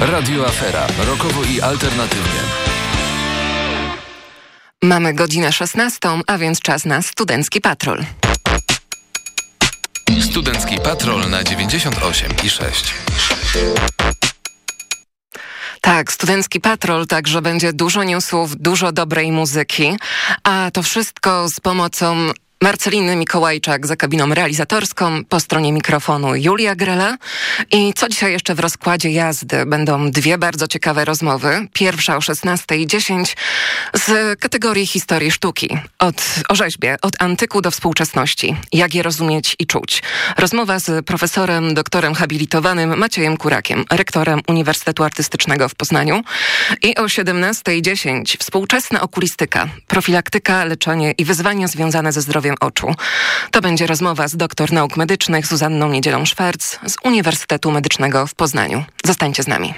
Radio Afera. Rokowo i alternatywnie. Mamy godzinę 16, a więc czas na Studencki Patrol. Studencki Patrol na 98 i 6. Tak, Studencki Patrol, także będzie dużo newsów, dużo dobrej muzyki, a to wszystko z pomocą Marceliny Mikołajczak za kabiną realizatorską, po stronie mikrofonu Julia Grela. I co dzisiaj jeszcze w rozkładzie jazdy? Będą dwie bardzo ciekawe rozmowy. Pierwsza o 16.10 z kategorii historii sztuki. Od, o rzeźbie, od antyku do współczesności. Jak je rozumieć i czuć. Rozmowa z profesorem, doktorem habilitowanym Maciejem Kurakiem, rektorem Uniwersytetu Artystycznego w Poznaniu. I o 17.10 współczesna okulistyka, profilaktyka, leczenie i wyzwania związane ze zdrowiem oczu. To będzie rozmowa z doktor nauk medycznych Zuzanną Niedzielą-Szwarc z Uniwersytetu Medycznego w Poznaniu. Zostańcie z nami.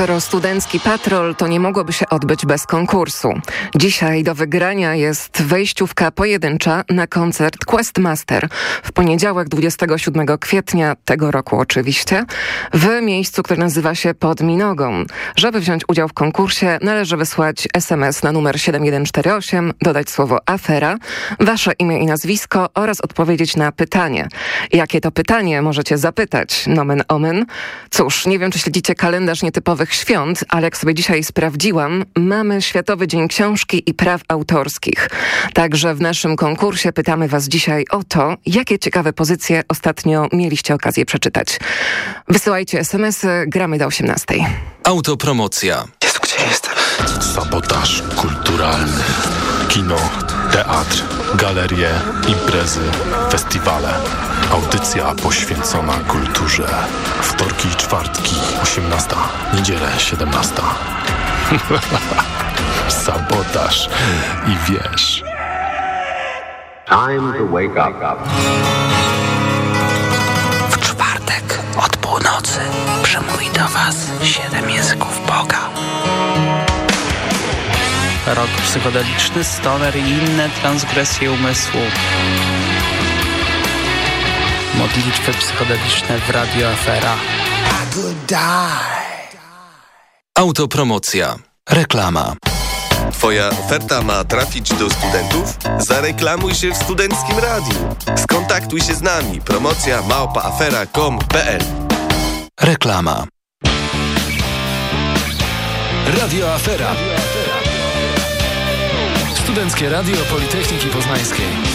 Skoro studencki patrol, to nie mogłoby się odbyć bez konkursu. Dzisiaj do wygrania jest wejściówka pojedyncza na koncert Questmaster w poniedziałek 27 kwietnia tego roku oczywiście w miejscu, które nazywa się Pod Minogą. Żeby wziąć udział w konkursie należy wysłać SMS na numer 7148, dodać słowo afera, wasze imię i nazwisko oraz odpowiedzieć na pytanie. Jakie to pytanie możecie zapytać? Nomen omen. Cóż, nie wiem czy śledzicie kalendarz nietypowych świąt, ale jak sobie dzisiaj sprawdziłam, mamy Światowy Dzień Książki i Praw Autorskich. Także w naszym konkursie pytamy Was dzisiaj o to, jakie ciekawe pozycje ostatnio mieliście okazję przeczytać. Wysyłajcie SMS-y, gramy do 18. Autopromocja. Jezu, gdzie jestem? Sabotaż kulturalny. Kino, teatr, galerie, imprezy, festiwale. Audycja poświęcona kulturze. Wtorki i czwartki, 18. Niedzielę, 17. Sabotaż i wiesz. Time to wake up. W czwartek od północy przemówi do Was siedem języków Boga. Rok psychodeliczny, stoner i inne transgresje umysłu. Modlitwy psychodeliczne w Radio Afera. Autopromocja. Reklama. Twoja oferta ma trafić do studentów? Zareklamuj się w Studenckim Radiu. Skontaktuj się z nami. Promocja małpaafera.com.pl Reklama. Radio Afera. Studenckie Radio Politechniki Poznańskiej.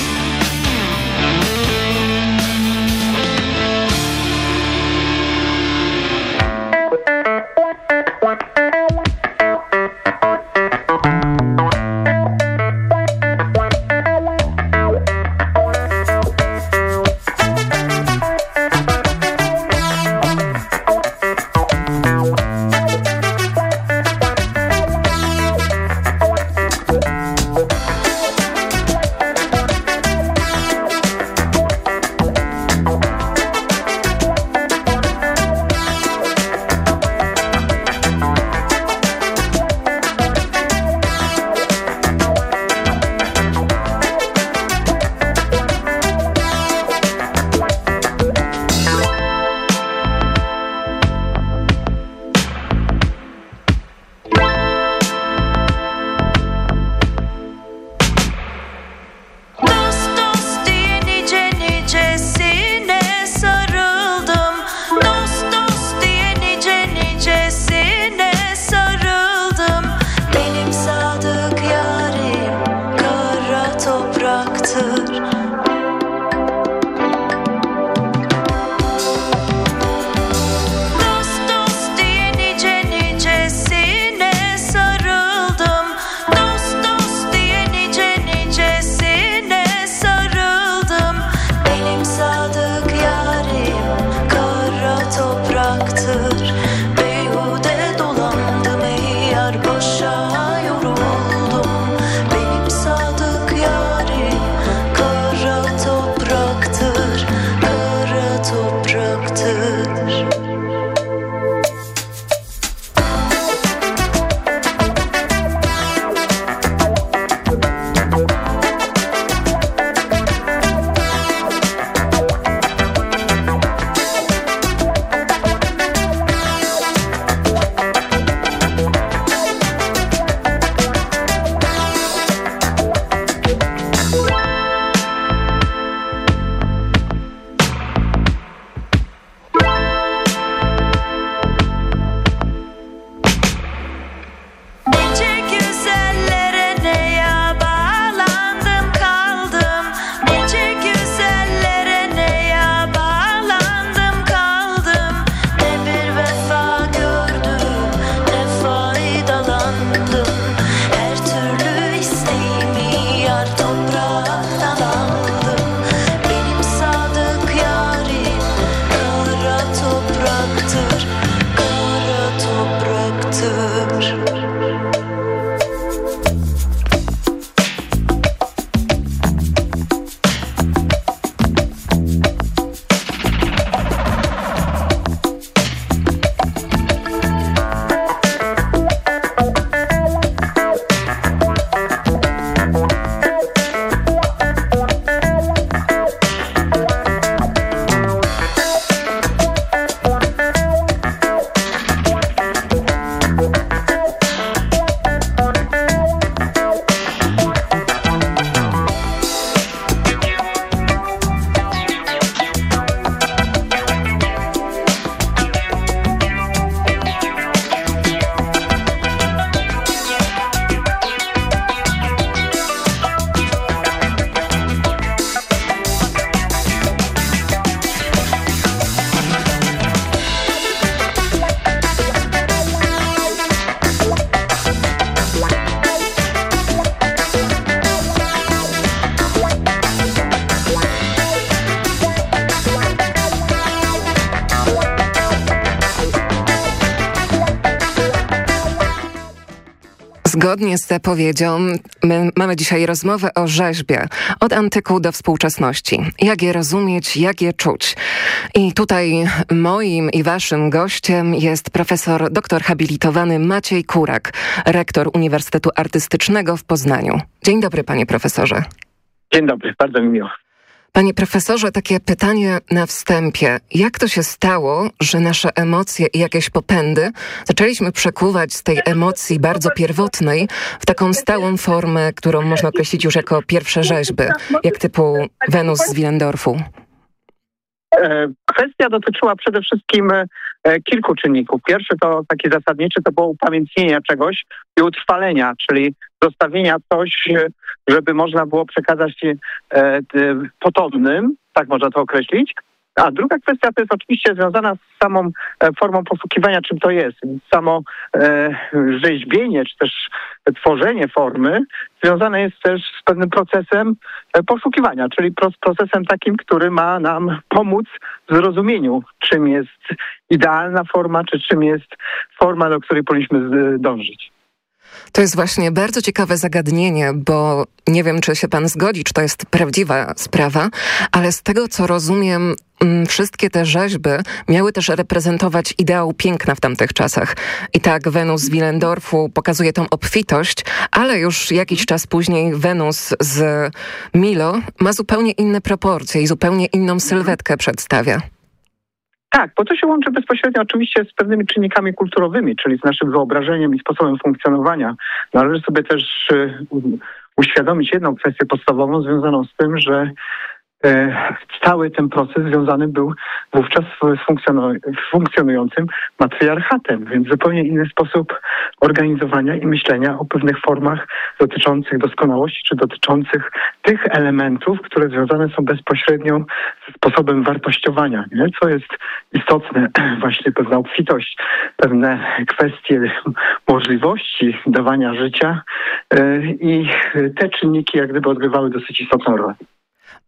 Zgodnie z zapowiedzią my mamy dzisiaj rozmowę o rzeźbie od antyku do współczesności. Jak je rozumieć, jak je czuć. I tutaj moim i waszym gościem jest profesor doktor habilitowany Maciej Kurak, rektor Uniwersytetu Artystycznego w Poznaniu. Dzień dobry panie profesorze. Dzień dobry, bardzo mi miło. Panie profesorze, takie pytanie na wstępie. Jak to się stało, że nasze emocje i jakieś popędy zaczęliśmy przekuwać z tej emocji bardzo pierwotnej w taką stałą formę, którą można określić już jako pierwsze rzeźby, jak typu Wenus z Willendorfu? E, kwestia dotyczyła przede wszystkim e, kilku czynników. Pierwszy to taki zasadniczy to było upamiętnienie czegoś i utrwalenia, czyli zostawienia coś, e, żeby można było przekazać potomnym, tak można to określić. A druga kwestia to jest oczywiście związana z samą formą poszukiwania, czym to jest. Samo e, rzeźbienie, czy też tworzenie formy związane jest też z pewnym procesem poszukiwania, czyli procesem takim, który ma nam pomóc w zrozumieniu, czym jest idealna forma, czy czym jest forma, do której powinniśmy dążyć. To jest właśnie bardzo ciekawe zagadnienie, bo nie wiem, czy się pan zgodzi, czy to jest prawdziwa sprawa, ale z tego, co rozumiem, mm, wszystkie te rzeźby miały też reprezentować ideał piękna w tamtych czasach. I tak Wenus z Willendorfu pokazuje tą obfitość, ale już jakiś czas później Wenus z Milo ma zupełnie inne proporcje i zupełnie inną sylwetkę przedstawia. Tak, bo to się łączy bezpośrednio oczywiście z pewnymi czynnikami kulturowymi, czyli z naszym wyobrażeniem i sposobem funkcjonowania. Należy sobie też y, uświadomić jedną kwestię podstawową związaną z tym, że cały ten proces związany był wówczas z funkcjonującym matriarchatem, więc zupełnie inny sposób organizowania i myślenia o pewnych formach dotyczących doskonałości, czy dotyczących tych elementów, które związane są bezpośrednio ze sposobem wartościowania, nie? co jest istotne, właśnie pewna obfitość, pewne kwestie możliwości dawania życia e, i te czynniki jak gdyby odgrywały dosyć istotną rolę.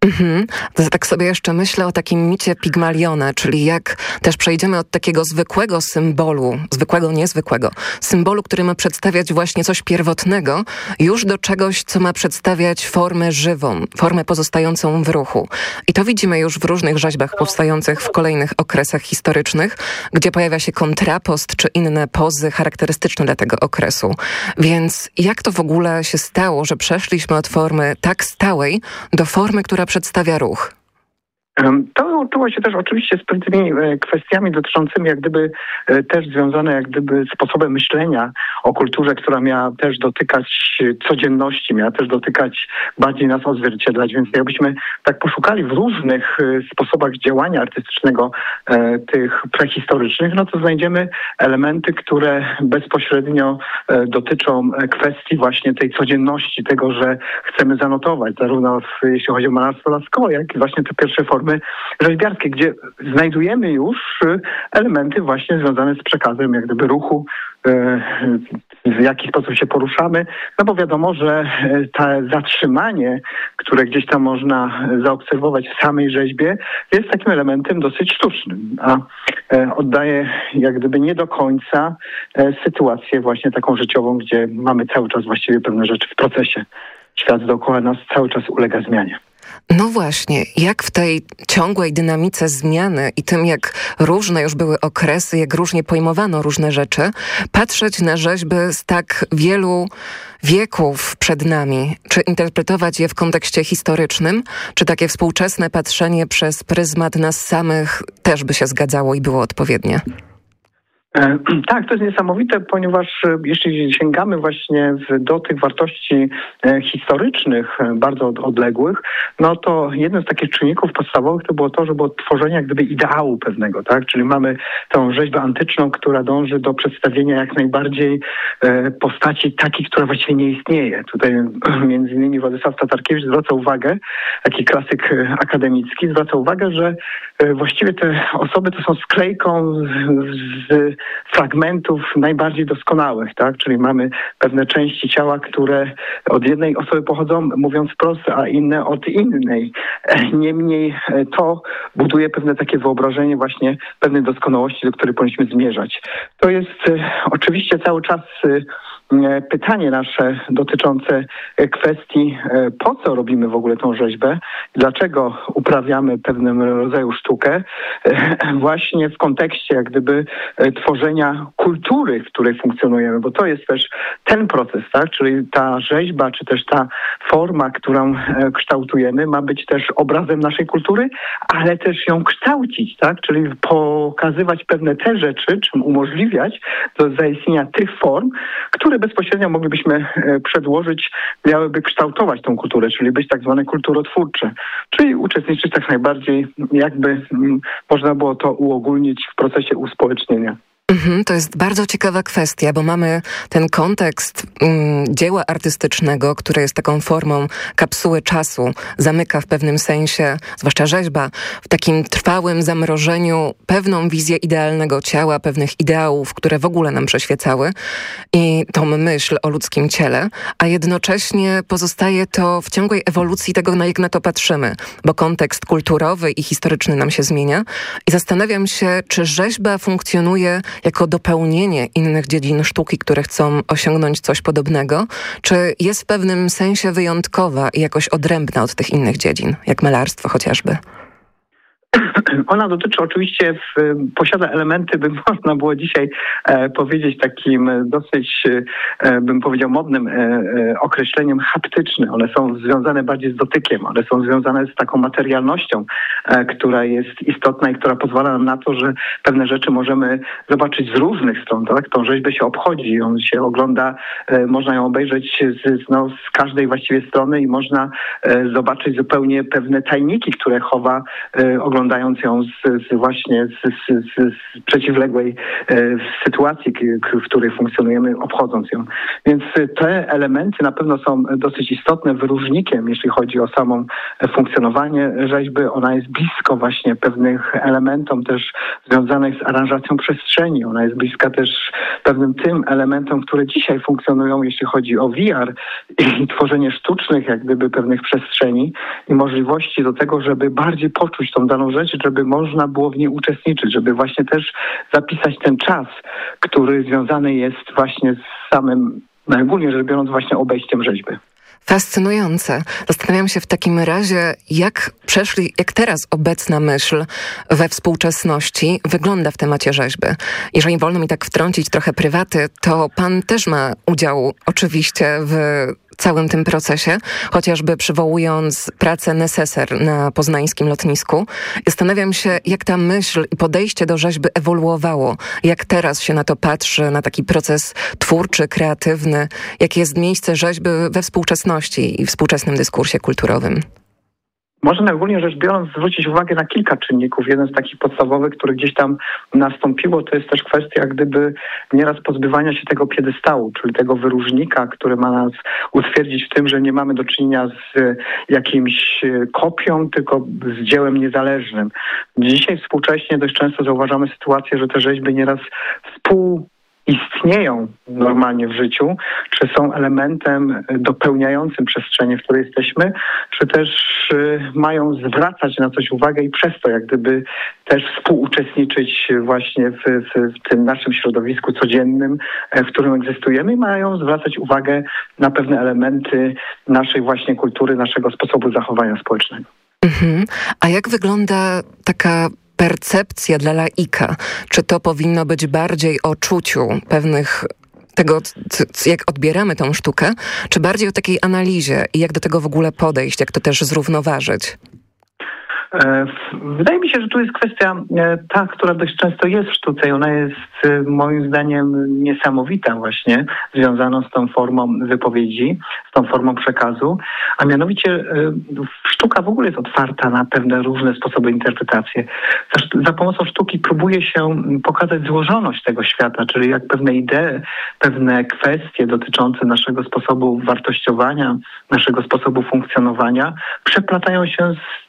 Mhm. Tak sobie jeszcze myślę o takim micie Pigmaliona, czyli jak też przejdziemy od takiego zwykłego symbolu, zwykłego, niezwykłego, symbolu, który ma przedstawiać właśnie coś pierwotnego, już do czegoś, co ma przedstawiać formę żywą, formę pozostającą w ruchu. I to widzimy już w różnych rzeźbach powstających w kolejnych okresach historycznych, gdzie pojawia się kontrapost czy inne pozy charakterystyczne dla tego okresu. Więc jak to w ogóle się stało, że przeszliśmy od formy tak stałej do formy, która przedstawia ruch? To łączyło się też oczywiście z pewnymi e, kwestiami dotyczącymi jak gdyby e, też związane jak gdyby sposobem myślenia o kulturze, która miała też dotykać codzienności, miała też dotykać bardziej nas odzwierciedlać, więc jakbyśmy tak poszukali w różnych e, sposobach działania artystycznego tych prehistorycznych, no to znajdziemy elementy, które bezpośrednio dotyczą kwestii właśnie tej codzienności, tego, że chcemy zanotować, zarówno jeśli chodzi o malarstwo laskowe, jak i właśnie te pierwsze formy formy rzeźbiarskie, gdzie znajdujemy już y, elementy właśnie związane z przekazem jak gdyby ruchu, y, w jaki sposób się poruszamy, no bo wiadomo, że y, to zatrzymanie, które gdzieś tam można zaobserwować w samej rzeźbie, jest takim elementem dosyć sztucznym, a oddaje jak gdyby nie do końca sytuację właśnie taką życiową, gdzie mamy cały czas właściwie pewne rzeczy w procesie. Świat dookoła nas cały czas ulega zmianie. No właśnie, jak w tej ciągłej dynamice zmiany i tym, jak różne już były okresy, jak różnie pojmowano różne rzeczy, patrzeć na rzeźby z tak wielu wieków przed nami, czy interpretować je w kontekście historycznym, czy takie współczesne patrzenie przez pryzmat nas samych też by się zgadzało i było odpowiednie? E, tak, to jest niesamowite, ponieważ e, jeśli sięgamy właśnie do tych wartości e, historycznych, bardzo odległych, no to jednym z takich czynników podstawowych to było to, że było tworzenie jak gdyby ideału pewnego, tak? Czyli mamy tą rzeźbę antyczną, która dąży do przedstawienia jak najbardziej postaci takiej, która właściwie nie istnieje. Tutaj między innymi Władysław Tatarkiewicz zwraca uwagę, taki klasyk akademicki, zwraca uwagę, że właściwie te osoby to są sklejką z, fragmentów najbardziej doskonałych, tak? Czyli mamy pewne części ciała, które od jednej osoby pochodzą, mówiąc wprost, a inne od innej. Niemniej e, to buduje pewne takie wyobrażenie właśnie pewnej doskonałości, do której powinniśmy zmierzać. To jest e, oczywiście cały czas e, e, pytanie nasze dotyczące e, kwestii, e, po co robimy w ogóle tą rzeźbę, dlaczego uprawiamy pewnego rodzaju sztukę, właśnie w kontekście jak gdyby tworzenia kultury, w której funkcjonujemy, bo to jest też ten proces, tak? czyli ta rzeźba, czy też ta forma, którą kształtujemy, ma być też obrazem naszej kultury, ale też ją kształcić, tak? czyli pokazywać pewne te rzeczy, czym umożliwiać do zaistnienia tych form, które bezpośrednio moglibyśmy e, przedłożyć, miałyby kształtować tą kulturę, czyli być tak zwane kulturotwórcze, czyli uczestniczyć tak najbardziej, jakby mm, można było to uogólnić w procesie uspołecznienia. Mhm, to jest bardzo ciekawa kwestia, bo mamy ten kontekst mm, dzieła artystycznego, które jest taką formą kapsuły czasu, zamyka w pewnym sensie, zwłaszcza rzeźba, w takim trwałym zamrożeniu pewną wizję idealnego ciała, pewnych ideałów, które w ogóle nam przeświecały i tą myśl o ludzkim ciele, a jednocześnie pozostaje to w ciągłej ewolucji tego, na jak na to patrzymy, bo kontekst kulturowy i historyczny nam się zmienia i zastanawiam się, czy rzeźba funkcjonuje jako dopełnienie innych dziedzin sztuki, które chcą osiągnąć coś podobnego, czy jest w pewnym sensie wyjątkowa i jakoś odrębna od tych innych dziedzin, jak malarstwo chociażby? Ona dotyczy oczywiście, w, posiada elementy, by można było dzisiaj e, powiedzieć takim dosyć, e, bym powiedział, modnym e, e, określeniem haptyczny. One są związane bardziej z dotykiem, one są związane z taką materialnością, e, która jest istotna i która pozwala nam na to, że pewne rzeczy możemy zobaczyć z różnych stron. Tak? Tą rzeźbę się obchodzi, ją się ogląda, e, można ją obejrzeć z, no, z każdej właściwie strony i można zobaczyć zupełnie pewne tajniki, które chowa oglądając ją z, z właśnie z, z, z przeciwległej e, sytuacji, w której funkcjonujemy, obchodząc ją. Więc te elementy na pewno są dosyć istotne wyróżnikiem, jeśli chodzi o samą funkcjonowanie rzeźby. Ona jest blisko właśnie pewnych elementom też związanych z aranżacją przestrzeni. Ona jest bliska też pewnym tym elementom, które dzisiaj funkcjonują, jeśli chodzi o VR i tworzenie sztucznych jak gdyby pewnych przestrzeni i możliwości do tego, żeby bardziej poczuć tą daną rzecz, żeby można było w niej uczestniczyć, żeby właśnie też zapisać ten czas, który związany jest właśnie z samym, najogólniej rzecz biorąc, właśnie obejściem rzeźby. Fascynujące. Zastanawiam się w takim razie, jak przeszli, jak teraz obecna myśl we współczesności wygląda w temacie rzeźby. Jeżeli wolno mi tak wtrącić trochę prywaty, to pan też ma udział oczywiście w całym tym procesie, chociażby przywołując pracę Neseser na poznańskim lotnisku. Zastanawiam się, jak ta myśl i podejście do rzeźby ewoluowało, jak teraz się na to patrzy, na taki proces twórczy, kreatywny, jakie jest miejsce rzeźby we współczesności i współczesnym dyskursie kulturowym. Można ogólnie rzecz biorąc zwrócić uwagę na kilka czynników. Jeden z takich podstawowych, który gdzieś tam nastąpiło, to jest też kwestia gdyby nieraz pozbywania się tego piedestału, czyli tego wyróżnika, który ma nas utwierdzić w tym, że nie mamy do czynienia z jakimś kopią, tylko z dziełem niezależnym. Dzisiaj współcześnie dość często zauważamy sytuację, że te rzeźby nieraz współ istnieją normalnie w życiu, czy są elementem dopełniającym przestrzeni, w której jesteśmy, czy też y, mają zwracać na coś uwagę i przez to jak gdyby też współuczestniczyć właśnie w, w, w tym naszym środowisku codziennym, e, w którym egzystujemy i mają zwracać uwagę na pewne elementy naszej właśnie kultury, naszego sposobu zachowania społecznego. Mhm. A jak wygląda taka percepcja dla laika? Czy to powinno być bardziej o czuciu pewnych tego, jak odbieramy tą sztukę, czy bardziej o takiej analizie i jak do tego w ogóle podejść, jak to też zrównoważyć? E, wydaje mi się, że tu jest kwestia e, ta, która dość często jest w sztuce i ona jest e, moim zdaniem niesamowita właśnie, związaną z tą formą wypowiedzi, z tą formą przekazu, a mianowicie sztuka w ogóle jest otwarta na pewne różne sposoby interpretacji. Za pomocą sztuki próbuje się pokazać złożoność tego świata, czyli jak pewne idee, pewne kwestie dotyczące naszego sposobu wartościowania, naszego sposobu funkcjonowania przeplatają się z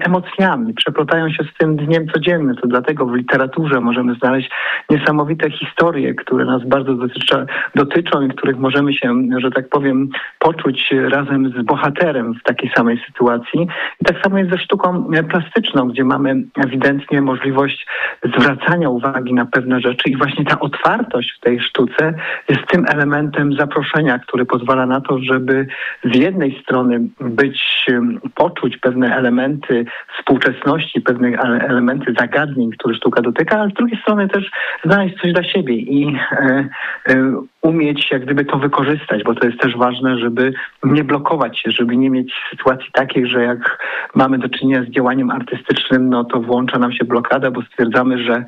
emocjami, przeplatają się z tym dniem codziennym. To dlatego w literaturze możemy znaleźć niesamowite historie, które nas bardzo dotycza, dotyczą i których możemy się, że tak powiem, poczuć razem z bohaterem w takiej samej sytuacji. I tak samo jest ze sztuką plastyczną, gdzie mamy ewidentnie możliwość zwracania uwagi na pewne rzeczy i właśnie ta otwartość w tej sztuce jest tym elementem zaproszenia, który pozwala na to, żeby z jednej strony być, poczuć pewne elementy współczesności, pewne elementy zagadnień, które sztuka dotyka, ale z drugiej strony też znaleźć coś dla siebie i e, e, umieć jak gdyby to wykorzystać, bo to jest też ważne, żeby nie blokować się, żeby nie mieć sytuacji takiej, że jak mamy do czynienia z działaniem artystycznym, no to włącza nam się blokada, bo stwierdzamy, że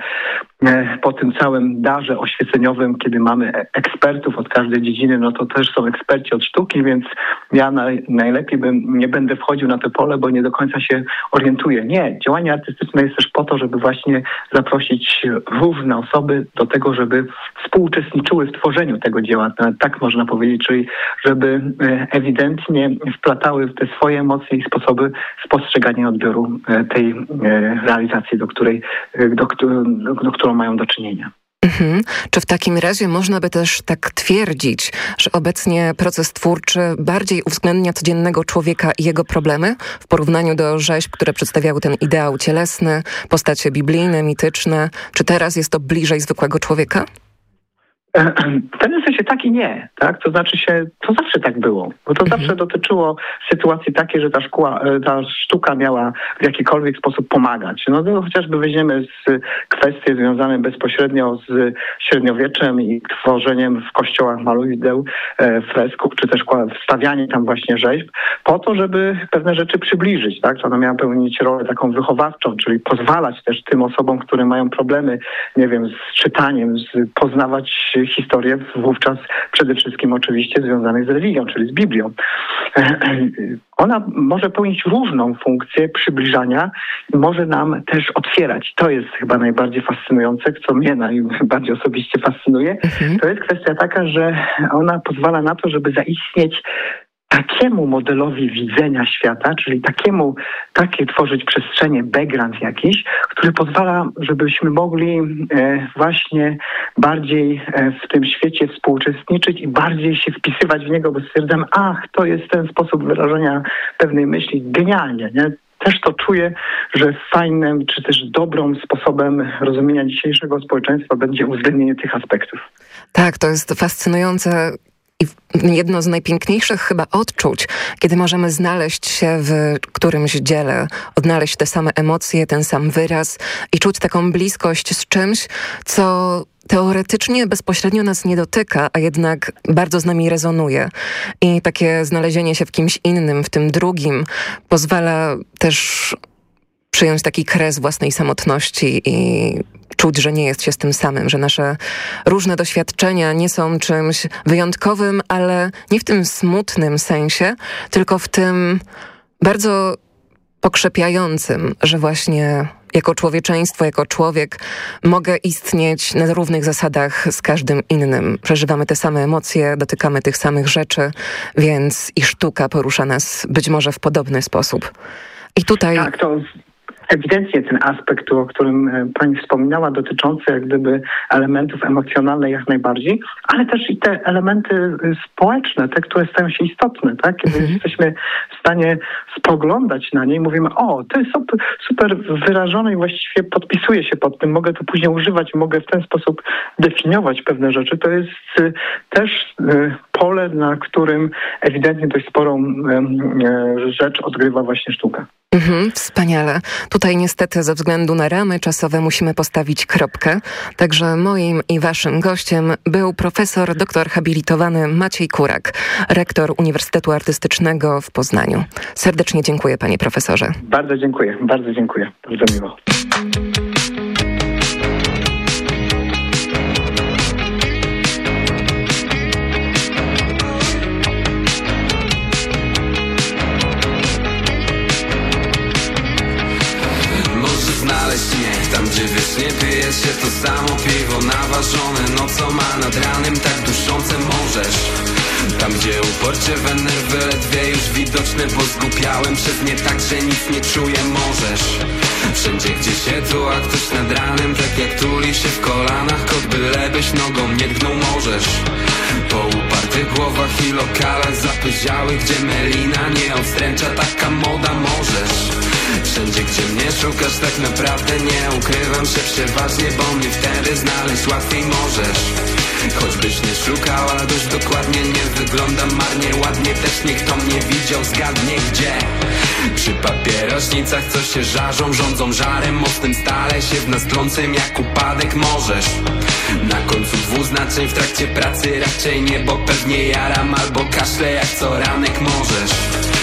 e, po tym całym darze oświeceniowym, kiedy mamy ekspertów od każdej dziedziny, no to też są eksperci od sztuki, więc ja naj, najlepiej bym nie będę wchodził na to pole, bo nie do końca się orientuję. Nie, działanie artystyczne jest też po to, żeby właśnie zaprosić różne osoby do tego, żeby współuczestniczyły w tworzeniu tego dzieła, tak można powiedzieć, czyli żeby e, ewidentnie wplatały w te swoje emocje i sposoby spostrzegania odbioru e, tej e, realizacji, do której, do, do, do którą mają do czynienia. Mhm. Czy w takim razie można by też tak twierdzić, że obecnie proces twórczy bardziej uwzględnia codziennego człowieka i jego problemy w porównaniu do rzeźb, które przedstawiały ten ideał cielesny, postacie biblijne, mityczne? Czy teraz jest to bliżej zwykłego człowieka? W pewnym sensie tak i nie, tak? To znaczy się, to zawsze tak było, bo to mhm. zawsze dotyczyło sytuacji takiej, że ta, szkoła, e, ta sztuka miała w jakikolwiek sposób pomagać. No to chociażby weźmiemy z kwestie związane bezpośrednio z średniowieczem i tworzeniem w kościołach maludeł, e, fresków, czy też wstawianie tam właśnie rzeźb, po to, żeby pewne rzeczy przybliżyć, tak? Ona miała pełnić rolę taką wychowawczą, czyli pozwalać też tym osobom, które mają problemy, nie wiem, z czytaniem, z poznawać historię wówczas przede wszystkim oczywiście związanych z religią, czyli z Biblią. Ona może pełnić różną funkcję przybliżania, może nam też otwierać. To jest chyba najbardziej fascynujące, co mnie najbardziej osobiście fascynuje. Mhm. To jest kwestia taka, że ona pozwala na to, żeby zaistnieć takiemu modelowi widzenia świata, czyli takiemu, takie tworzyć przestrzenie, background jakiś, który pozwala, żebyśmy mogli e, właśnie bardziej e, w tym świecie współuczestniczyć i bardziej się wpisywać w niego, bo stwierdzam, ach, to jest ten sposób wyrażenia pewnej myśli, genialnie, nie? też to czuję, że fajnym czy też dobrym sposobem rozumienia dzisiejszego społeczeństwa będzie uwzględnienie tych aspektów. Tak, to jest fascynujące, i jedno z najpiękniejszych chyba odczuć, kiedy możemy znaleźć się w którymś dziele, odnaleźć te same emocje, ten sam wyraz i czuć taką bliskość z czymś, co teoretycznie bezpośrednio nas nie dotyka, a jednak bardzo z nami rezonuje. I takie znalezienie się w kimś innym, w tym drugim, pozwala też przyjąć taki kres własnej samotności i czuć, że nie jest się z tym samym, że nasze różne doświadczenia nie są czymś wyjątkowym, ale nie w tym smutnym sensie, tylko w tym bardzo pokrzepiającym, że właśnie jako człowieczeństwo, jako człowiek mogę istnieć na równych zasadach z każdym innym. Przeżywamy te same emocje, dotykamy tych samych rzeczy, więc i sztuka porusza nas być może w podobny sposób. I tutaj... Tak, to ewidentnie ten aspekt, o którym e, pani wspominała, dotyczący jak gdyby elementów emocjonalnych jak najbardziej, ale też i te elementy e, społeczne, te, które stają się istotne, tak? Kiedy mhm. jesteśmy w stanie spoglądać na nie i mówimy, o, to jest super wyrażone i właściwie podpisuję się pod tym, mogę to później używać, mogę w ten sposób definiować pewne rzeczy. To jest e, też pole, na którym ewidentnie dość sporą rzecz odgrywa właśnie sztuka. Mhm, wspaniale. Tutaj niestety ze względu na ramy czasowe musimy postawić kropkę. Także moim i waszym gościem był profesor doktor habilitowany Maciej Kurak, rektor Uniwersytetu Artystycznego w Poznaniu. Serdecznie dziękuję panie profesorze. Bardzo dziękuję, bardzo dziękuję. Bardzo miło. Widoczne Bo zgupiałem przez nie tak, że nic nie czuję. Możesz Wszędzie gdzie się tu, a ktoś nad ranem Tak jak tuli się w kolanach Kot bylebyś nogą nie tknął. Możesz Po upartych głowach i lokalach zapyziałych Gdzie melina nie odstręcza. Taka moda możesz Wszędzie gdzie mnie szukasz tak naprawdę nie ukrywam się przeważnie Bo mnie wtedy znaleźć łatwiej możesz Choćbyś nie szukała dość dokładnie Nie wyglądam marnie, ładnie Też niech to mnie widział, zgadnie gdzie. Przy papierośnicach co się żarzą Rządzą żarem mocnym stale się w nas trącym Jak upadek możesz. Na końcu dwuznaczeń w trakcie pracy Raczej nie, bo pewnie jaram Albo kaszle jak co ranek możesz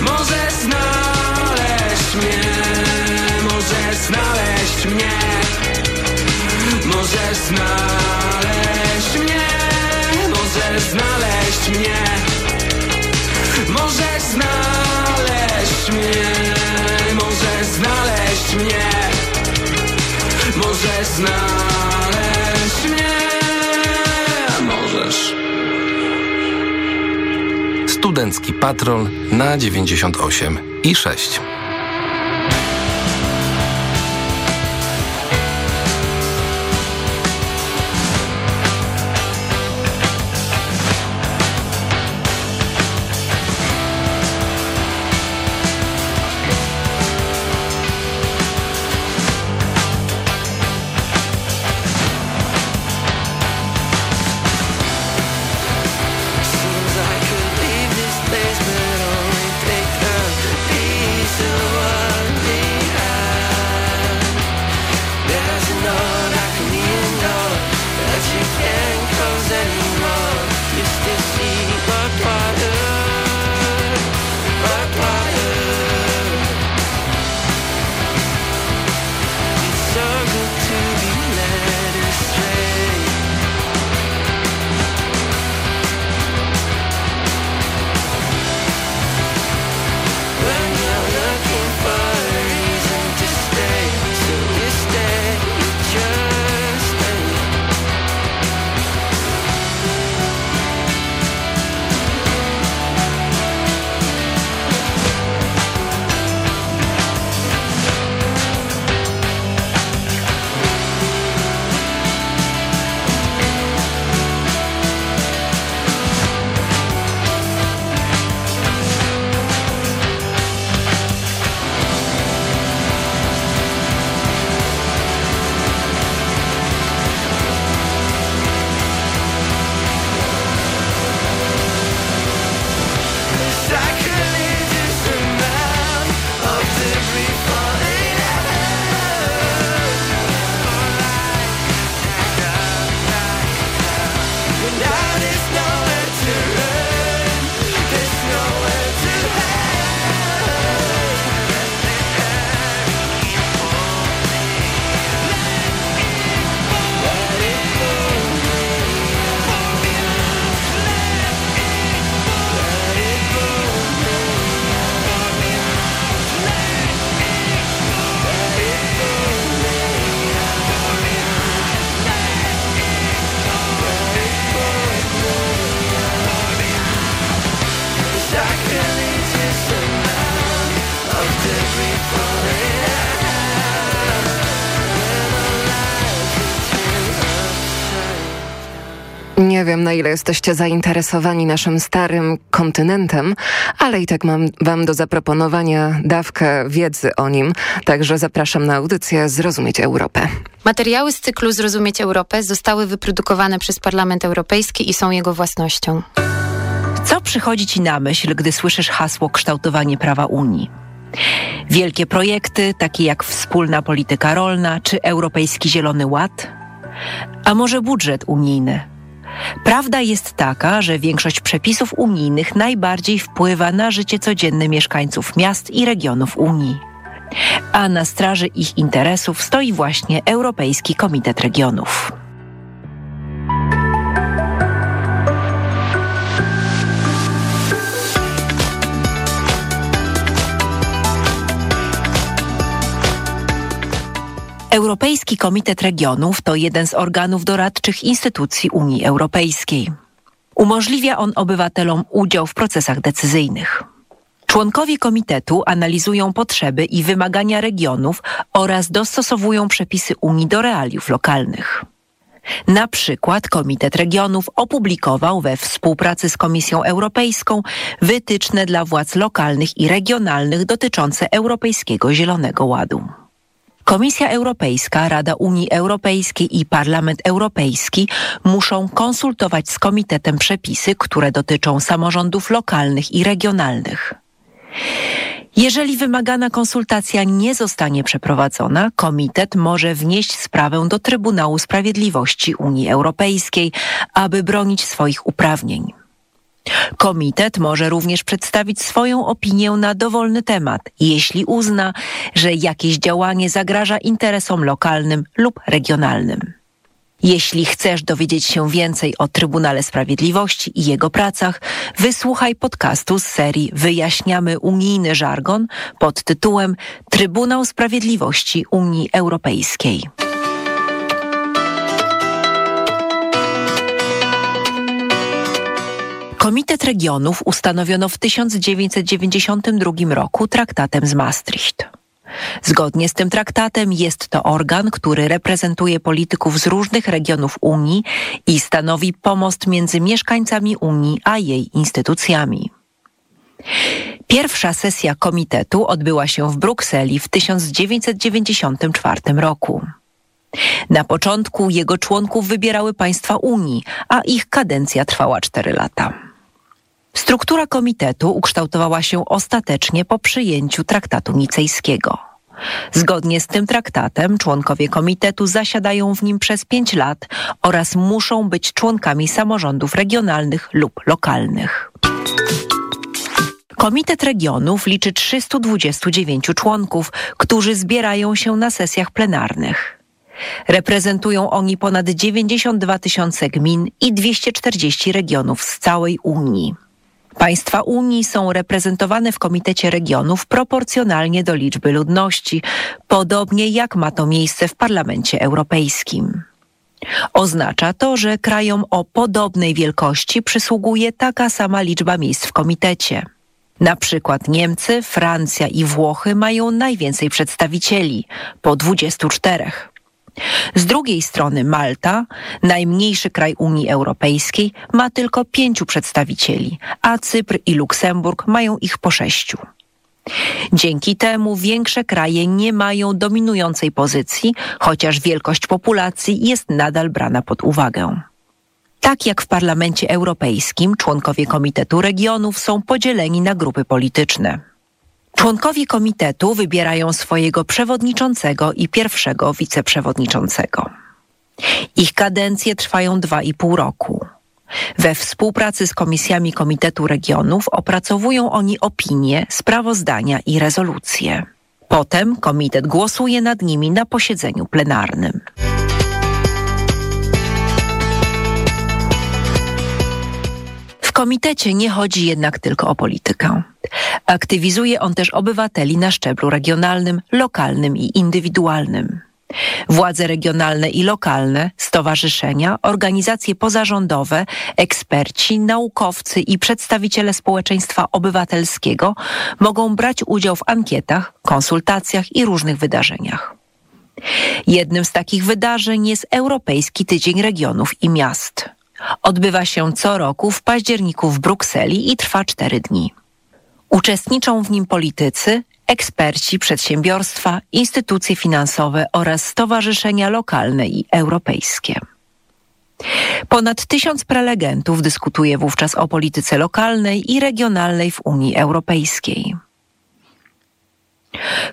Możesz znaleźć mnie Możesz znaleźć mnie. Możesz znaleźć mnie Możesz znaleźć mnie. Możesz znaleźć mnie Możesz znaleźć mnie. Mnie. Możesz Studencki Patrol na 98 i 6. Nie wiem, na ile jesteście zainteresowani naszym starym kontynentem, ale i tak mam wam do zaproponowania dawkę wiedzy o nim, także zapraszam na audycję Zrozumieć Europę. Materiały z cyklu Zrozumieć Europę zostały wyprodukowane przez Parlament Europejski i są jego własnością. Co przychodzi ci na myśl, gdy słyszysz hasło kształtowanie prawa Unii? Wielkie projekty, takie jak wspólna polityka rolna czy Europejski Zielony Ład? A może budżet unijny? Prawda jest taka, że większość przepisów unijnych najbardziej wpływa na życie codzienne mieszkańców miast i regionów Unii. A na straży ich interesów stoi właśnie Europejski Komitet Regionów. Europejski Komitet Regionów to jeden z organów doradczych instytucji Unii Europejskiej. Umożliwia on obywatelom udział w procesach decyzyjnych. Członkowie komitetu analizują potrzeby i wymagania regionów oraz dostosowują przepisy Unii do realiów lokalnych. Na przykład Komitet Regionów opublikował we współpracy z Komisją Europejską wytyczne dla władz lokalnych i regionalnych dotyczące Europejskiego Zielonego Ładu. Komisja Europejska, Rada Unii Europejskiej i Parlament Europejski muszą konsultować z komitetem przepisy, które dotyczą samorządów lokalnych i regionalnych. Jeżeli wymagana konsultacja nie zostanie przeprowadzona, komitet może wnieść sprawę do Trybunału Sprawiedliwości Unii Europejskiej, aby bronić swoich uprawnień. Komitet może również przedstawić swoją opinię na dowolny temat, jeśli uzna, że jakieś działanie zagraża interesom lokalnym lub regionalnym. Jeśli chcesz dowiedzieć się więcej o Trybunale Sprawiedliwości i jego pracach, wysłuchaj podcastu z serii Wyjaśniamy unijny żargon pod tytułem Trybunał Sprawiedliwości Unii Europejskiej. Komitet Regionów ustanowiono w 1992 roku traktatem z Maastricht. Zgodnie z tym traktatem jest to organ, który reprezentuje polityków z różnych regionów Unii i stanowi pomost między mieszkańcami Unii a jej instytucjami. Pierwsza sesja komitetu odbyła się w Brukseli w 1994 roku. Na początku jego członków wybierały państwa Unii, a ich kadencja trwała cztery lata. Struktura komitetu ukształtowała się ostatecznie po przyjęciu traktatu nicejskiego. Zgodnie z tym traktatem członkowie komitetu zasiadają w nim przez pięć lat oraz muszą być członkami samorządów regionalnych lub lokalnych. Komitet Regionów liczy 329 członków, którzy zbierają się na sesjach plenarnych. Reprezentują oni ponad 92 tysiące gmin i 240 regionów z całej Unii. Państwa Unii są reprezentowane w Komitecie Regionów proporcjonalnie do liczby ludności, podobnie jak ma to miejsce w Parlamencie Europejskim. Oznacza to, że krajom o podobnej wielkości przysługuje taka sama liczba miejsc w komitecie. Na przykład Niemcy, Francja i Włochy mają najwięcej przedstawicieli po 24. Z drugiej strony Malta, najmniejszy kraj Unii Europejskiej, ma tylko pięciu przedstawicieli, a Cypr i Luksemburg mają ich po sześciu. Dzięki temu większe kraje nie mają dominującej pozycji, chociaż wielkość populacji jest nadal brana pod uwagę. Tak jak w Parlamencie Europejskim, członkowie Komitetu Regionów są podzieleni na grupy polityczne. Członkowie komitetu wybierają swojego przewodniczącego i pierwszego wiceprzewodniczącego. Ich kadencje trwają dwa i pół roku. We współpracy z komisjami Komitetu Regionów opracowują oni opinie, sprawozdania i rezolucje. Potem komitet głosuje nad nimi na posiedzeniu plenarnym. Komitecie nie chodzi jednak tylko o politykę. Aktywizuje on też obywateli na szczeblu regionalnym, lokalnym i indywidualnym. Władze regionalne i lokalne, stowarzyszenia, organizacje pozarządowe, eksperci, naukowcy i przedstawiciele społeczeństwa obywatelskiego mogą brać udział w ankietach, konsultacjach i różnych wydarzeniach. Jednym z takich wydarzeń jest Europejski Tydzień Regionów i Miast. Odbywa się co roku w październiku w Brukseli i trwa cztery dni. Uczestniczą w nim politycy, eksperci, przedsiębiorstwa, instytucje finansowe oraz stowarzyszenia lokalne i europejskie. Ponad tysiąc prelegentów dyskutuje wówczas o polityce lokalnej i regionalnej w Unii Europejskiej.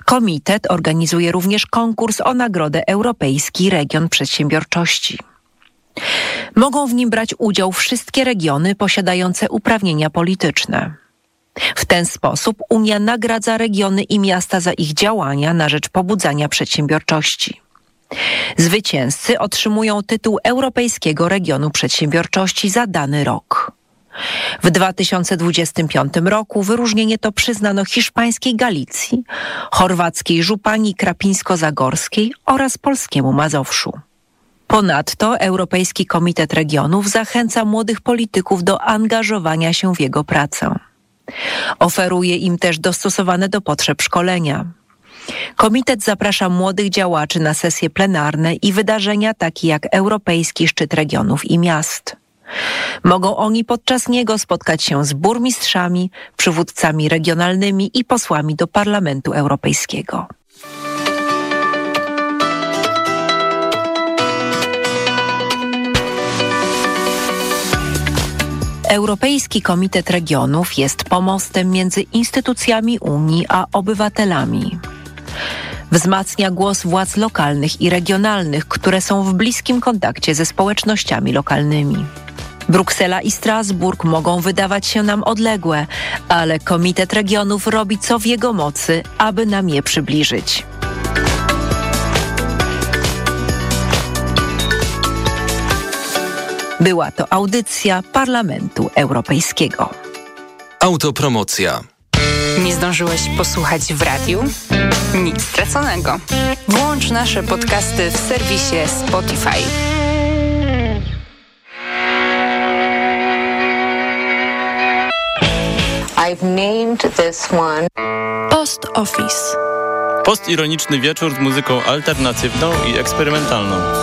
Komitet organizuje również konkurs o Nagrodę Europejski Region Przedsiębiorczości. Mogą w nim brać udział wszystkie regiony posiadające uprawnienia polityczne. W ten sposób Unia nagradza regiony i miasta za ich działania na rzecz pobudzania przedsiębiorczości. Zwycięzcy otrzymują tytuł Europejskiego Regionu Przedsiębiorczości za dany rok. W 2025 roku wyróżnienie to przyznano hiszpańskiej Galicji, chorwackiej Żupani Krapińsko-Zagorskiej oraz polskiemu Mazowszu. Ponadto Europejski Komitet Regionów zachęca młodych polityków do angażowania się w jego pracę. Oferuje im też dostosowane do potrzeb szkolenia. Komitet zaprasza młodych działaczy na sesje plenarne i wydarzenia takie jak Europejski Szczyt Regionów i Miast. Mogą oni podczas niego spotkać się z burmistrzami, przywódcami regionalnymi i posłami do Parlamentu Europejskiego. Europejski Komitet Regionów jest pomostem między instytucjami Unii a obywatelami. Wzmacnia głos władz lokalnych i regionalnych, które są w bliskim kontakcie ze społecznościami lokalnymi. Bruksela i Strasburg mogą wydawać się nam odległe, ale Komitet Regionów robi co w jego mocy, aby nam je przybliżyć. Była to audycja Parlamentu Europejskiego. Autopromocja. Nie zdążyłeś posłuchać w radiu? Nic straconego. Włącz nasze podcasty w serwisie Spotify. I've named this one Post Office. Postironiczny wieczór z muzyką alternatywną i eksperymentalną.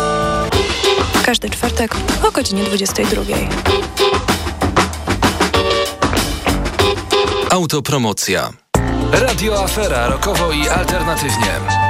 Każdy czwartek o godzinie 22. Autopromocja. Radio Afera rokowo i alternatywnie.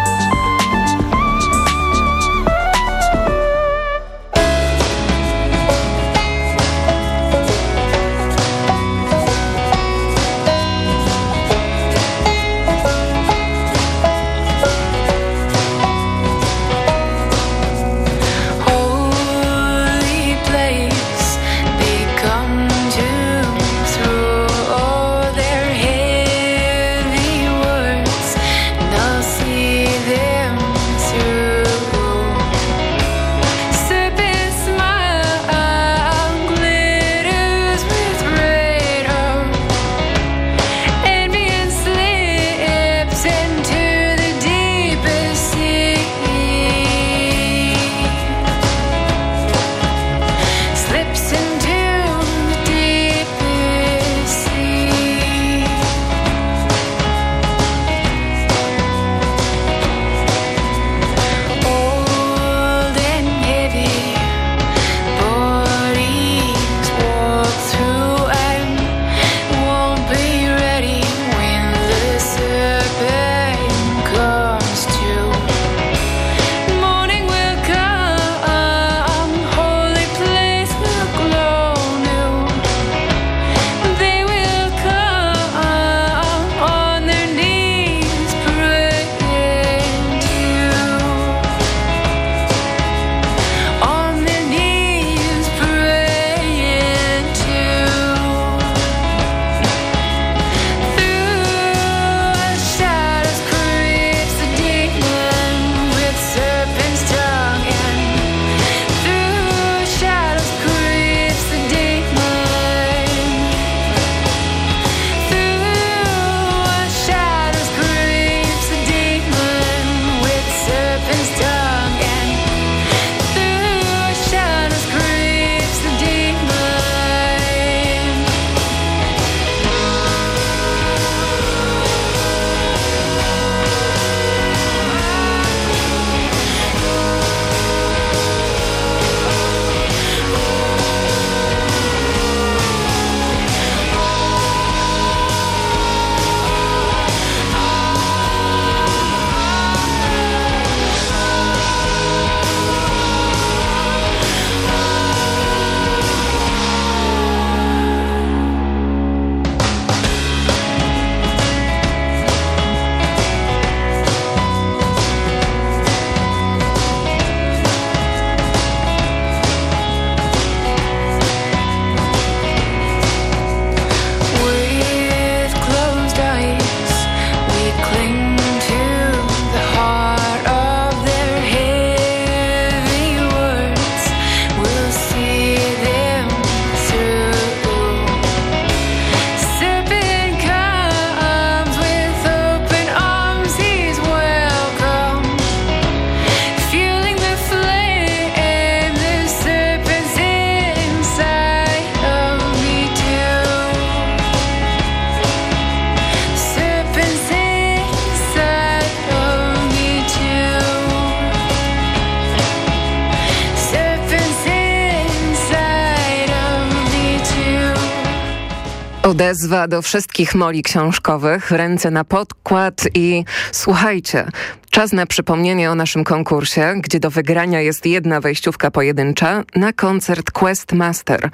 Odezwa do wszystkich moli książkowych, ręce na podkład i słuchajcie, Czas na przypomnienie o naszym konkursie, gdzie do wygrania jest jedna wejściówka pojedyncza na koncert Quest Master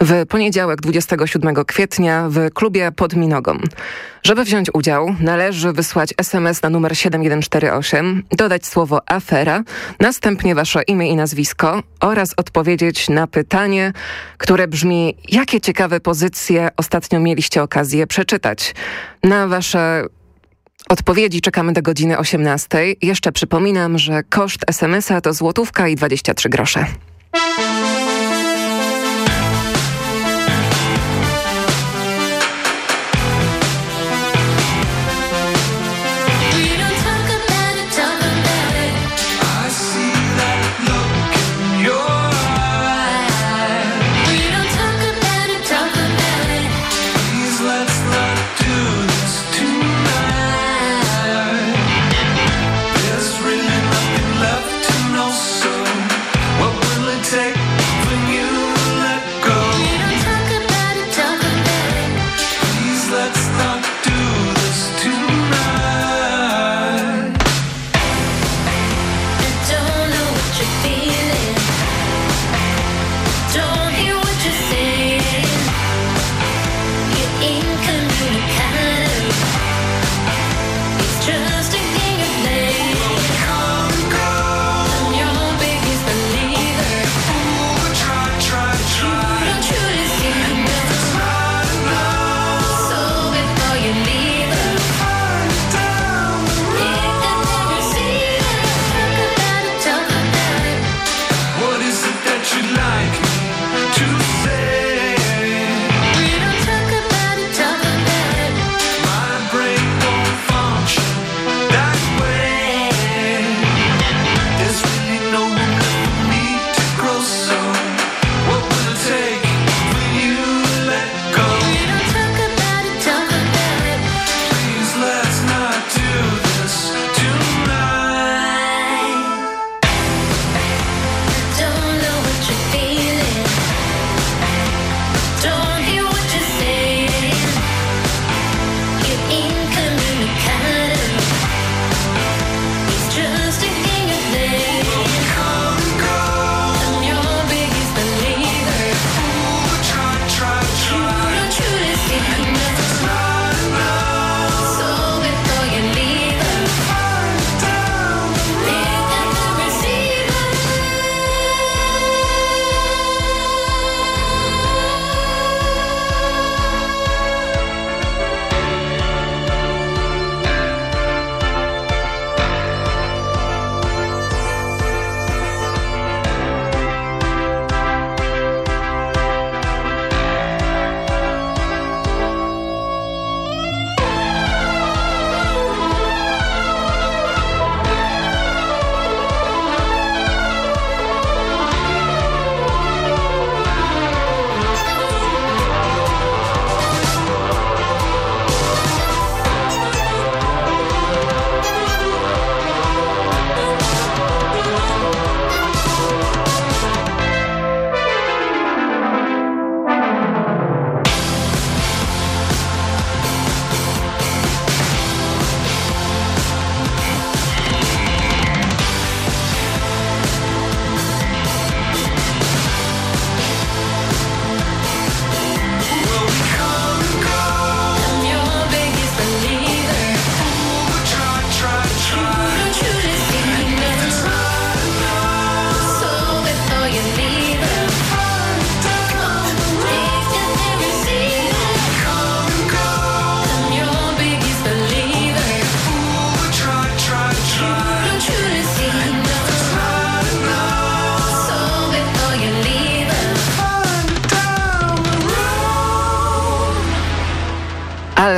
w poniedziałek 27 kwietnia w klubie pod Minogą. Żeby wziąć udział, należy wysłać SMS na numer 7148, dodać słowo afera, następnie wasze imię i nazwisko oraz odpowiedzieć na pytanie, które brzmi, jakie ciekawe pozycje ostatnio mieliście okazję przeczytać. Na wasze Odpowiedzi czekamy do godziny 18. Jeszcze przypominam, że koszt SMS-a to złotówka i 23 grosze.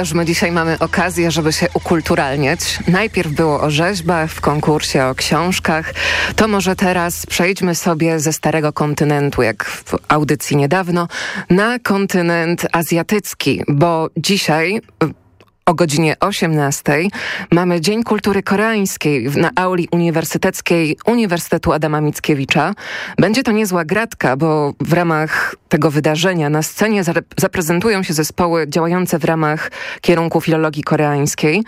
Ależ my dzisiaj mamy okazję, żeby się ukulturalniać. Najpierw było o rzeźbach, w konkursie o książkach. To może teraz przejdźmy sobie ze starego kontynentu, jak w audycji niedawno, na kontynent azjatycki, bo dzisiaj o godzinie 18 mamy Dzień Kultury Koreańskiej na auli uniwersyteckiej Uniwersytetu Adama Mickiewicza. Będzie to niezła gratka, bo w ramach tego wydarzenia na scenie zaprezentują się zespoły działające w ramach kierunku filologii koreańskiej.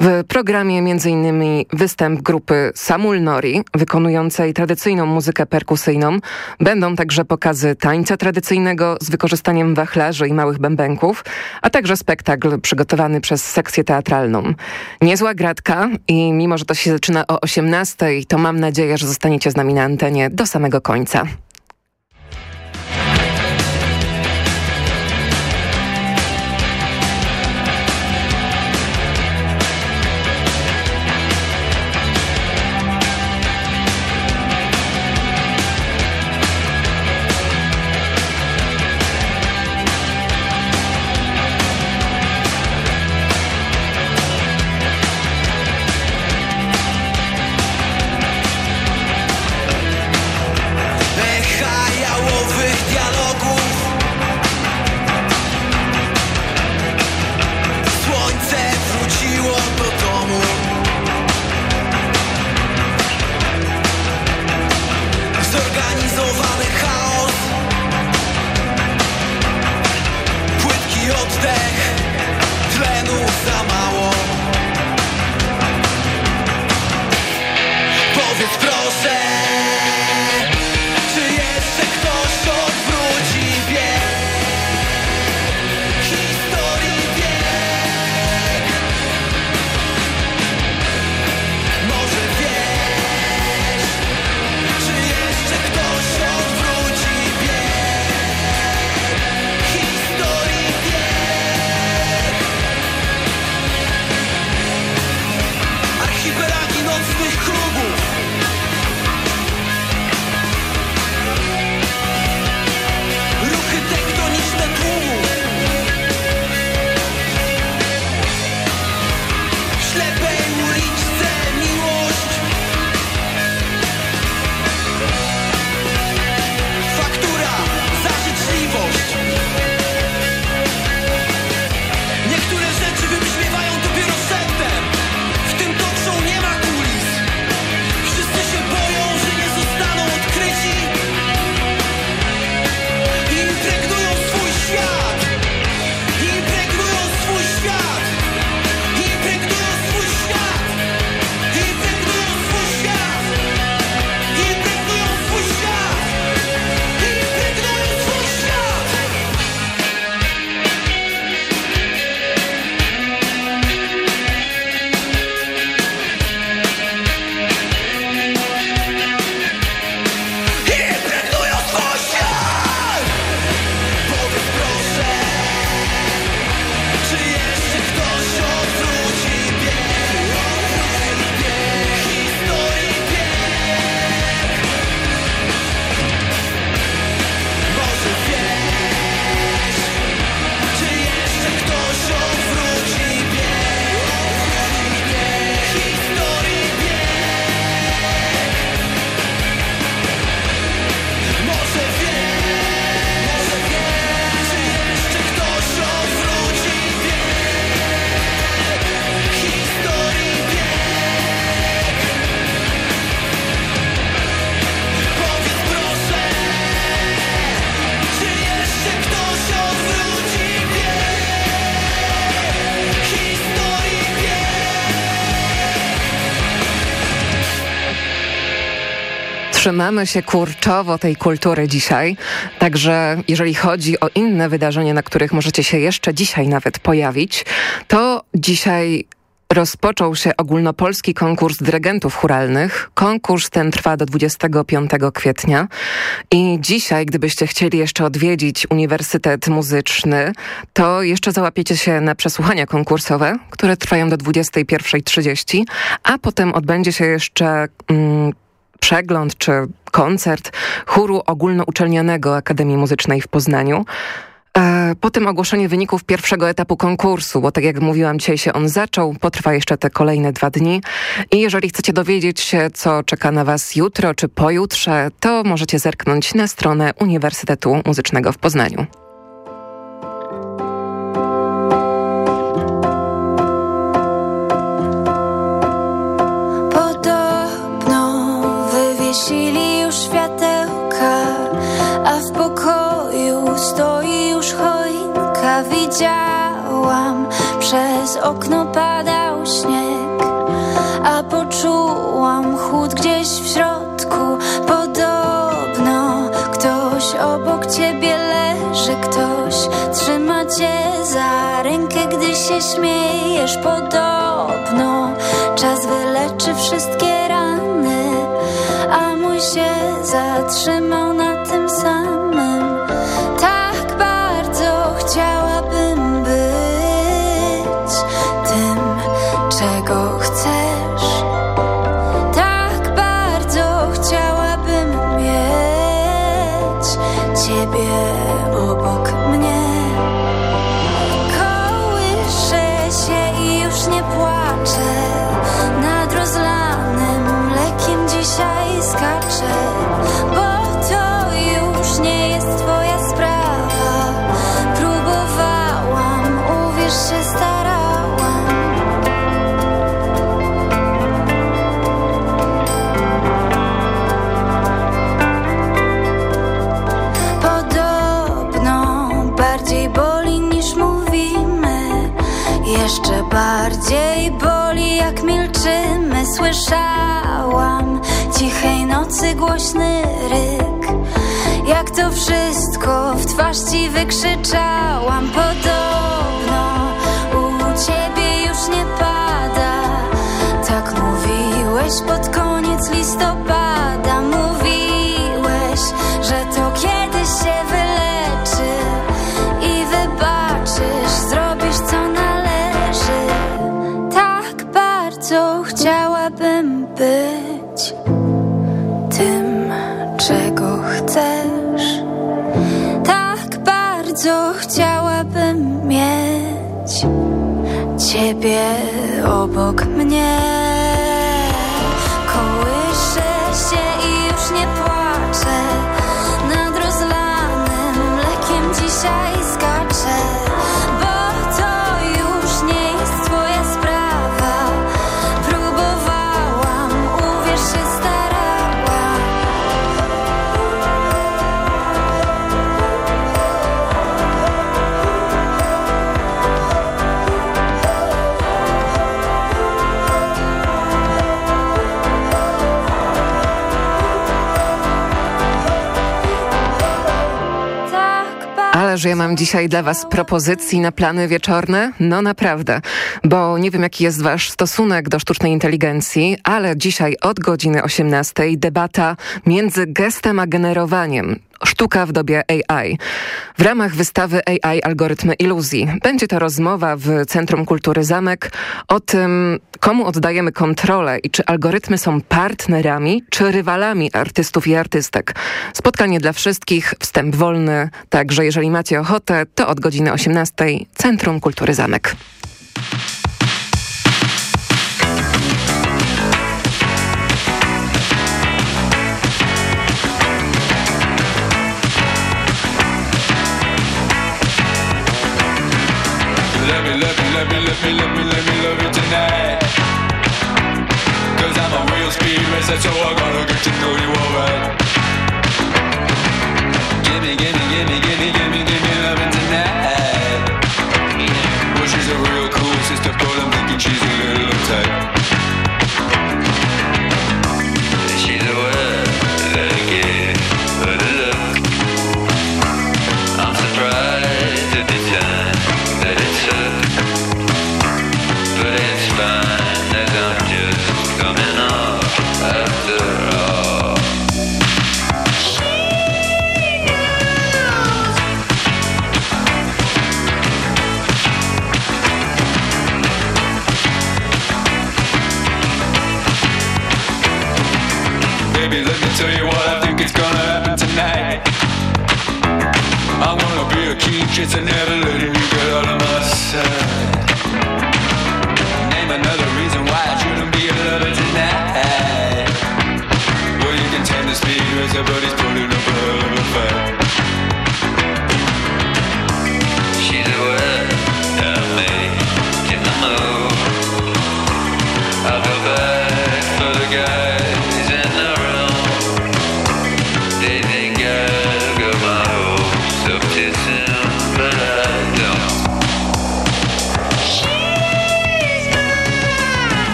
W programie m.in. występ grupy Samul Nori, wykonującej tradycyjną muzykę perkusyjną. Będą także pokazy tańca tradycyjnego z wykorzystaniem wachlarzy i małych bębenków, a także spektakl przygotowany przez sekcję teatralną. Niezła gratka i mimo, że to się zaczyna o 18, to mam nadzieję, że zostaniecie z nami na antenie do samego końca. Trzymamy się kurczowo tej kultury dzisiaj, także jeżeli chodzi o inne wydarzenia, na których możecie się jeszcze dzisiaj nawet pojawić, to dzisiaj rozpoczął się ogólnopolski konkurs dyrygentów churalnych. Konkurs ten trwa do 25 kwietnia i dzisiaj, gdybyście chcieli jeszcze odwiedzić Uniwersytet Muzyczny, to jeszcze załapiecie się na przesłuchania konkursowe, które trwają do 21.30, a potem odbędzie się jeszcze mm, przegląd czy koncert chóru ogólnouczelnianego Akademii Muzycznej w Poznaniu. E, potem ogłoszenie wyników pierwszego etapu konkursu, bo tak jak mówiłam, dzisiaj się on zaczął, potrwa jeszcze te kolejne dwa dni. I jeżeli chcecie dowiedzieć się, co czeka na Was jutro czy pojutrze, to możecie zerknąć na stronę Uniwersytetu Muzycznego w Poznaniu. Widziałam, przez okno padał śnieg A poczułam chłód gdzieś w środku. Podobno ktoś obok ciebie leży Ktoś trzyma cię za rękę, gdy się śmiejesz. Podobno czas wyleczy wszystkie rany A mój się zatrzymał na bardziej boli jak milczymy Słyszałam cichej nocy głośny ryk. Jak to wszystko w twarz ci wykrzyczałam Podobno u ciebie już nie pada. Tak mówiłeś pod koniec listopada Ciebie obok mnie Ależ ja mam dzisiaj dla Was propozycji na plany wieczorne? No naprawdę, bo nie wiem jaki jest Wasz stosunek do sztucznej inteligencji, ale dzisiaj od godziny 18 debata między gestem a generowaniem. Sztuka w dobie AI. W ramach wystawy AI Algorytmy Iluzji. Będzie to rozmowa w Centrum Kultury Zamek o tym, komu oddajemy kontrolę i czy algorytmy są partnerami czy rywalami artystów i artystek. Spotkanie dla wszystkich, wstęp wolny, także jeżeli macie ochotę, to od godziny 18 Centrum Kultury Zamek.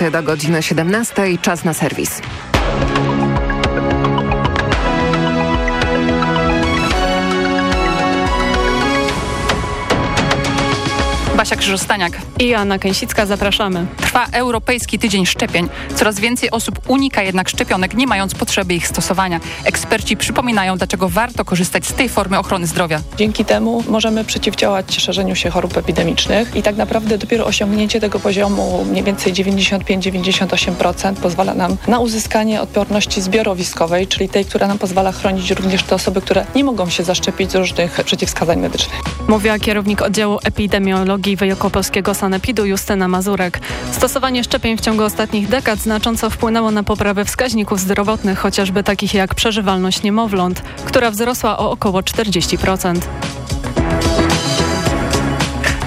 Minuty do godziny 17. Czas na serwis. Basia Krzyżostaniak i Anna Kęsicka. Zapraszamy. Trwa Europejski Tydzień Szczepień. Coraz więcej osób unika jednak szczepionek, nie mając potrzeby ich stosowania. Eksperci przypominają, dlaczego warto korzystać z tej formy ochrony zdrowia. Dzięki temu możemy przeciwdziałać szerzeniu się chorób epidemicznych i tak naprawdę dopiero osiągnięcie tego poziomu mniej więcej 95-98% pozwala nam na uzyskanie odporności zbiorowiskowej, czyli tej, która nam pozwala chronić również te osoby, które nie mogą się zaszczepić z różnych przeciwwskazań medycznych. Mówiła kierownik oddziału epidemiologii Wielkopolskiego Sanepidu Justyna Mazurek. Stosowanie szczepień w ciągu ostatnich dekad znacząco wpłynęło na poprawę wskaźników zdrowotnych, chociażby takich jak przeżywalność niemowląt, która wzrosła o około 40%.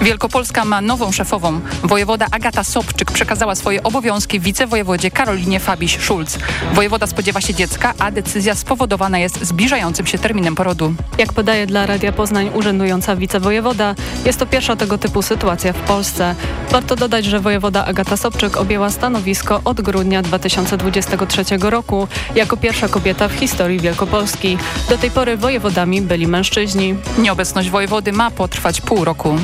Wielkopolska ma nową szefową. Wojewoda Agata Sobczyk przekazała swoje obowiązki wicewojewodzie Karolinie Fabiś-Szulc. Wojewoda spodziewa się dziecka, a decyzja spowodowana jest zbliżającym się terminem porodu. Jak podaje dla Radia Poznań urzędująca wicewojewoda, jest to pierwsza tego typu sytuacja w Polsce. Warto dodać, że wojewoda Agata Sobczyk objęła stanowisko od grudnia 2023 roku jako pierwsza kobieta w historii Wielkopolski. Do tej pory wojewodami byli mężczyźni. Nieobecność wojewody ma potrwać pół roku.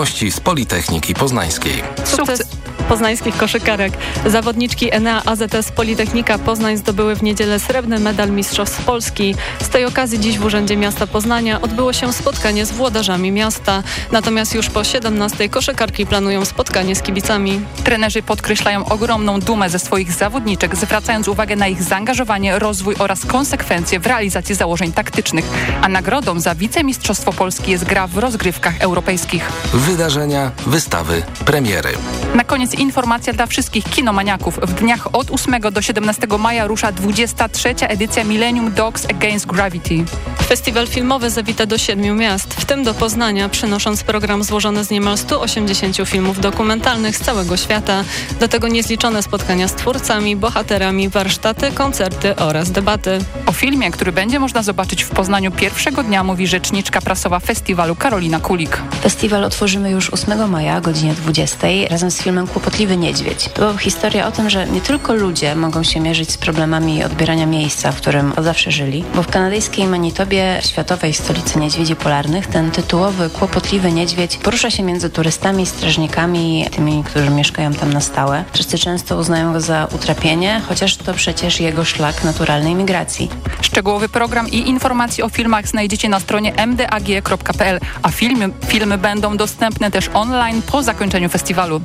Wiadomości z Politechniki Poznańskiej. Sukces poznańskich koszykarek. Zawodniczki Enea AZS Politechnika Poznań zdobyły w niedzielę srebrny medal Mistrzostw Polski. Z tej okazji dziś w Urzędzie Miasta Poznania odbyło się spotkanie z włodarzami miasta. Natomiast już po 17 koszykarki planują spotkanie z kibicami. Trenerzy podkreślają ogromną dumę ze swoich zawodniczek, zwracając uwagę na ich zaangażowanie, rozwój oraz konsekwencje w realizacji założeń taktycznych. A nagrodą za wicemistrzostwo Polski jest gra w rozgrywkach europejskich. Wydarzenia, wystawy, premiery. Na koniec informacja dla wszystkich kinomaniaków. W dniach od 8 do 17 maja rusza 23. edycja Millennium Dogs Against Gravity. Festiwal filmowy zawita do siedmiu miast, w tym do Poznania, przynosząc program złożony z niemal 180 filmów dokumentalnych z całego świata. Do tego niezliczone spotkania z twórcami, bohaterami, warsztaty, koncerty oraz debaty. O filmie, który będzie można zobaczyć w Poznaniu pierwszego dnia mówi rzeczniczka prasowa festiwalu Karolina Kulik. Festiwal otworzymy już 8 maja o godzinie 20 razem z filmem Kłopotliwy Niedźwiedź. To historia o tym, że nie tylko ludzie mogą się mierzyć z problemami odbierania miejsca, w którym od zawsze żyli, bo w kanadyjskiej Manitobie, światowej stolicy niedźwiedzi polarnych, ten tytułowy Kłopotliwy Niedźwiedź porusza się między turystami, strażnikami, tymi, którzy mieszkają tam na stałe. Wszyscy często uznają go za utrapienie, chociaż to przecież jego szlak naturalnej migracji. Szczegółowy program i informacje o filmach znajdziecie na stronie mdag.pl, a filmy, filmy będą dostępne też online po zakończeniu festiwalu.